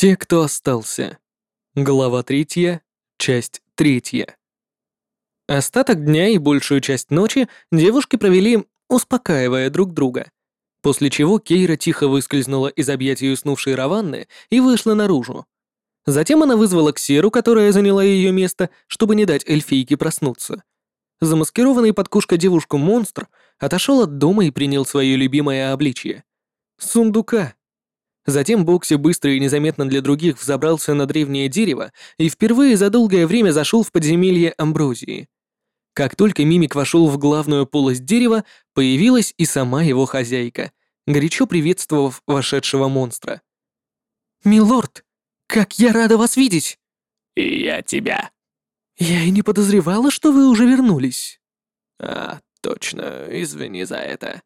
Те, кто остался. Глава третья, часть третья. Остаток дня и большую часть ночи девушки провели, успокаивая друг друга. После чего Кейра тихо выскользнула из объятий уснувшей Раванны и вышла наружу. Затем она вызвала Ксеру, которая заняла ее место, чтобы не дать эльфийке проснуться. Замаскированный под кушка девушку-монстр отошел от дома и принял свое любимое обличье — сундука. Затем Бокси быстро и незаметно для других взобрался на древнее дерево и впервые за долгое время зашел в подземелье Амброзии. Как только Мимик вошел в главную полость дерева, появилась и сама его хозяйка, горячо приветствовав вошедшего монстра. «Милорд, как я рада вас видеть!» «И я тебя!» «Я и не подозревала, что вы уже вернулись». «А, точно, извини за это.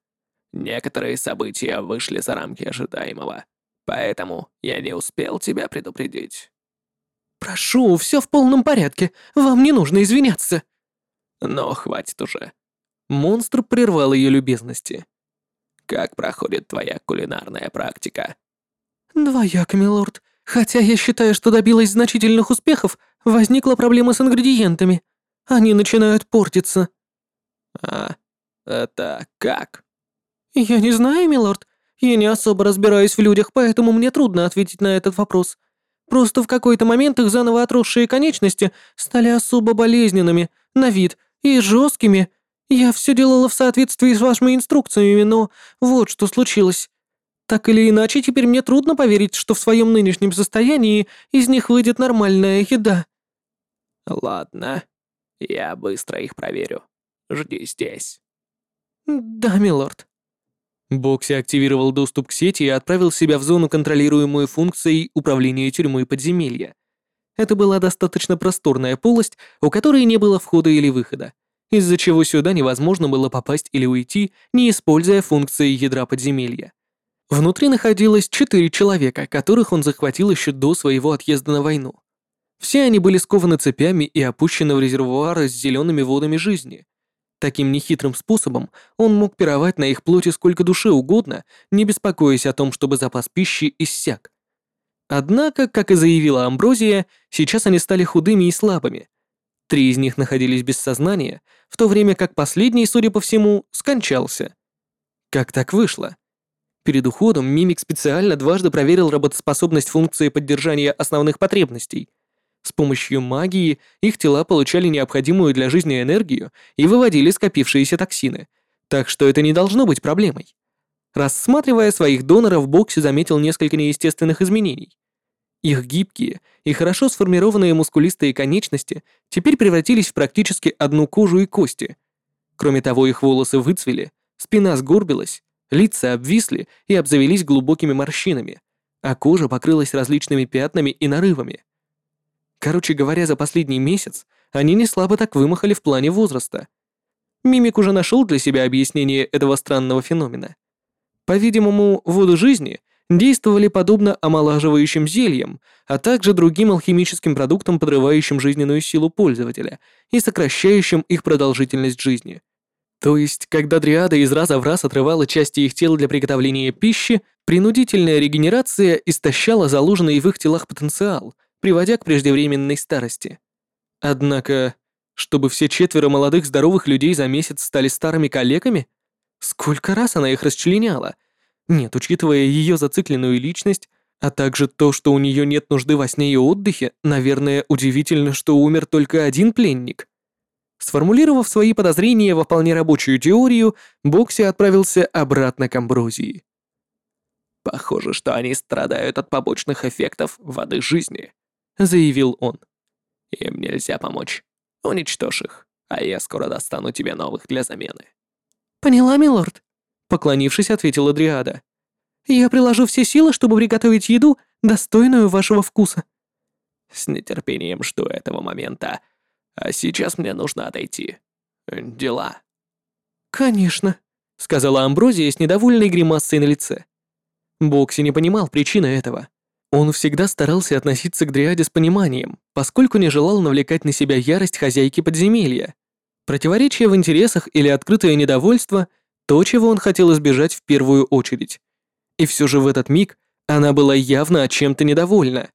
Некоторые события вышли за рамки ожидаемого. Поэтому я не успел тебя предупредить. Прошу, все в полном порядке. Вам не нужно извиняться. Но хватит уже. Монстр прервал ее любезности. Как проходит твоя кулинарная практика? Двояко, милорд. Хотя я считаю, что добилась значительных успехов, возникла проблема с ингредиентами. Они начинают портиться. А, это как? Я не знаю, милорд. Я не особо разбираюсь в людях, поэтому мне трудно ответить на этот вопрос. Просто в какой-то момент их заново отросшие конечности стали особо болезненными, на вид, и жесткими. Я все делала в соответствии с вашими инструкциями, но вот что случилось. Так или иначе, теперь мне трудно поверить, что в своем нынешнем состоянии из них выйдет нормальная еда. Ладно, я быстро их проверю. Жди здесь. Да, милорд. Бокси активировал доступ к сети и отправил себя в зону, контролируемую функцией управления тюрьмой подземелья. Это была достаточно просторная полость, у которой не было входа или выхода, из-за чего сюда невозможно было попасть или уйти, не используя функции ядра подземелья. Внутри находилось четыре человека, которых он захватил еще до своего отъезда на войну. Все они были скованы цепями и опущены в резервуары с зелеными водами жизни. Таким нехитрым способом он мог пировать на их плоти сколько душе угодно, не беспокоясь о том, чтобы запас пищи иссяк. Однако, как и заявила Амброзия, сейчас они стали худыми и слабыми. Три из них находились без сознания, в то время как последний, судя по всему, скончался. Как так вышло? Перед уходом Мимик специально дважды проверил работоспособность функции поддержания основных потребностей — с помощью магии их тела получали необходимую для жизни энергию и выводили скопившиеся токсины, так что это не должно быть проблемой. Рассматривая своих доноров, Бокси заметил несколько неестественных изменений. Их гибкие и хорошо сформированные мускулистые конечности теперь превратились в практически одну кожу и кости. Кроме того, их волосы выцвели, спина сгорбилась, лица обвисли и обзавелись глубокими морщинами, а кожа покрылась различными пятнами и нарывами. Короче говоря, за последний месяц они не слабо так вымахали в плане возраста. Мимик уже нашел для себя объяснение этого странного феномена. По-видимому, воды жизни действовали подобно омолаживающим зельям, а также другим алхимическим продуктам, подрывающим жизненную силу пользователя и сокращающим их продолжительность жизни. То есть, когда дриада из раза в раз отрывала части их тел для приготовления пищи, принудительная регенерация истощала заложенный в их телах потенциал, приводя к преждевременной старости. Однако, чтобы все четверо молодых здоровых людей за месяц стали старыми калеками? Сколько раз она их расчленяла? Нет, учитывая ее зацикленную личность, а также то, что у нее нет нужды во сне и отдыхе, наверное, удивительно, что умер только один пленник. Сформулировав свои подозрения во вполне рабочую теорию, Бокси отправился обратно к Амброзии. «Похоже, что они страдают от побочных эффектов воды жизни», — заявил он. «Им нельзя помочь. Уничтожь их, а я скоро достану тебе новых для замены». «Поняла, милорд», — поклонившись, ответила Дриада. «Я приложу все силы, чтобы приготовить еду, достойную вашего вкуса». «С нетерпением жду этого момента. А сейчас мне нужно отойти. Дела». «Конечно», — сказала Амброзия с недовольной гримасой на лице. Бокси не понимал причины этого. Он всегда старался относиться к Дриаде с пониманием, поскольку не желал навлекать на себя ярость хозяйки подземелья. Противоречие в интересах или открытое недовольство – то, чего он хотел избежать в первую очередь. И все же в этот миг Она была явно чем-то недовольна.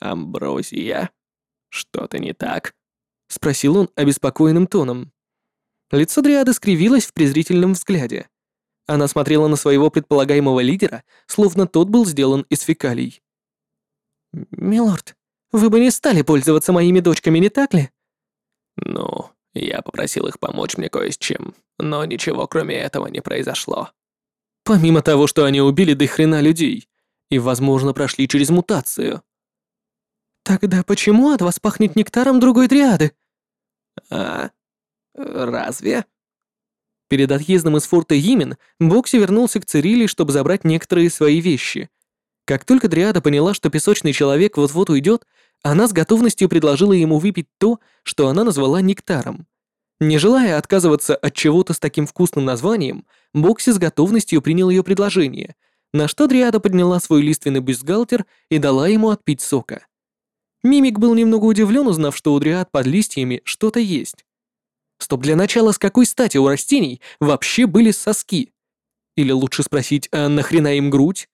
«Амброзия, что-то не так?» — спросил он обеспокоенным тоном. Лицо Дриады скривилось в презрительном взгляде. Она смотрела на своего предполагаемого лидера, словно тот был сделан из фекалий. «Милорд, вы бы не стали пользоваться моими дочками, не так ли?» «Ну, я попросил их помочь мне кое с чем, но ничего кроме этого не произошло». «Помимо того, что они убили до хрена людей и, возможно, прошли через мутацию». «Тогда почему от вас пахнет нектаром другой триады?» «А? Разве?» Перед отъездом из форта Йимен Бокси вернулся к Цирилли, чтобы забрать некоторые свои вещи. Как только Дриада поняла, что песочный человек вот-вот уйдет, она с готовностью предложила ему выпить то, что она назвала нектаром. Не желая отказываться от чего-то с таким вкусным названием, Бокси с готовностью принял ее предложение, на что Дриада подняла свой лиственный бюстгальтер и дала ему отпить сока. Мимик был немного удивлен, узнав, что у дриад под листьями что-то есть. Стоп, для начала, с какой стати у растений вообще были соски? Или лучше спросить, а нахрена им грудь?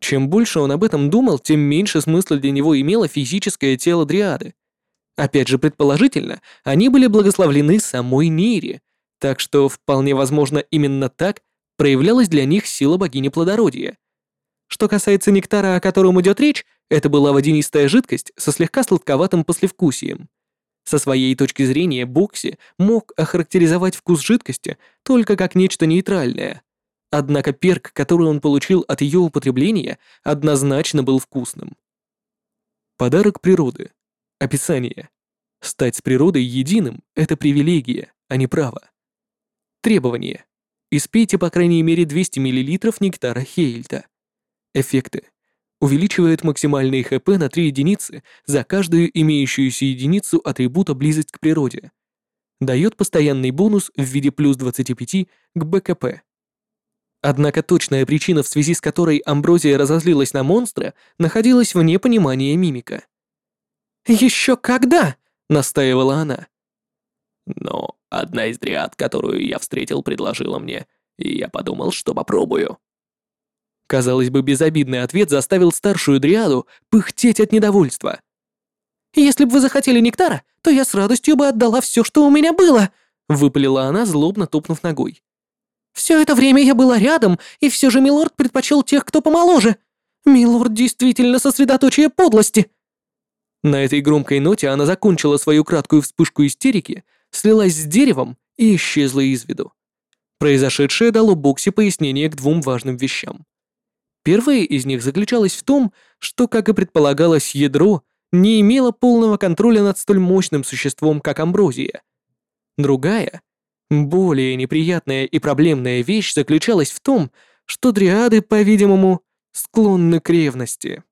Чем больше он об этом думал, тем меньше смысла для него имело физическое тело дриады. Опять же, предположительно, они были благословлены самой Нире, так что вполне возможно именно так проявлялась для них сила богини плодородия. Что касается нектара, о котором идет речь, это была водянистая жидкость со слегка сладковатым послевкусием. Со своей точки зрения Бокси мог охарактеризовать вкус жидкости только как нечто нейтральное. Однако перк, который он получил от ее употребления, однозначно был вкусным. Подарок природы. Описание. Стать с природой единым – это привилегия, а не право. Требования. Испейте по крайней мере 200 мл нектара Хейльта. Эффекты. Увеличивает максимальные ХП на 3 единицы за каждую имеющуюся единицу атрибута близость к природе. Дает постоянный бонус в виде плюс 25 к БКП. Однако точная причина, в связи с которой Амброзия разозлилась на монстра, находилась вне понимания мимика. «Еще когда?» — настаивала она. «Но одна из дриад, которую я встретил, предложила мне, и я подумал, что попробую». Казалось бы, безобидный ответ заставил старшую дриаду пыхтеть от недовольства. «Если бы вы захотели нектара, то я с радостью бы отдала все, что у меня было», — выпалила она, злобно топнув ногой. «Все это время я была рядом, и все же милорд предпочел тех, кто помоложе. Милорд действительно сосредоточие подлости». На этой громкой ноте она закончила свою краткую вспышку истерики, слилась с деревом и исчезла из виду. Произошедшее дало Бокси пояснение к двум важным вещам. Первая из них заключалась в том, что, как и предполагалось, ядро не имело полного контроля над столь мощным существом, как амброзия. Другая, более неприятная и проблемная вещь заключалась в том, что дриады, по-видимому, склонны к ревности.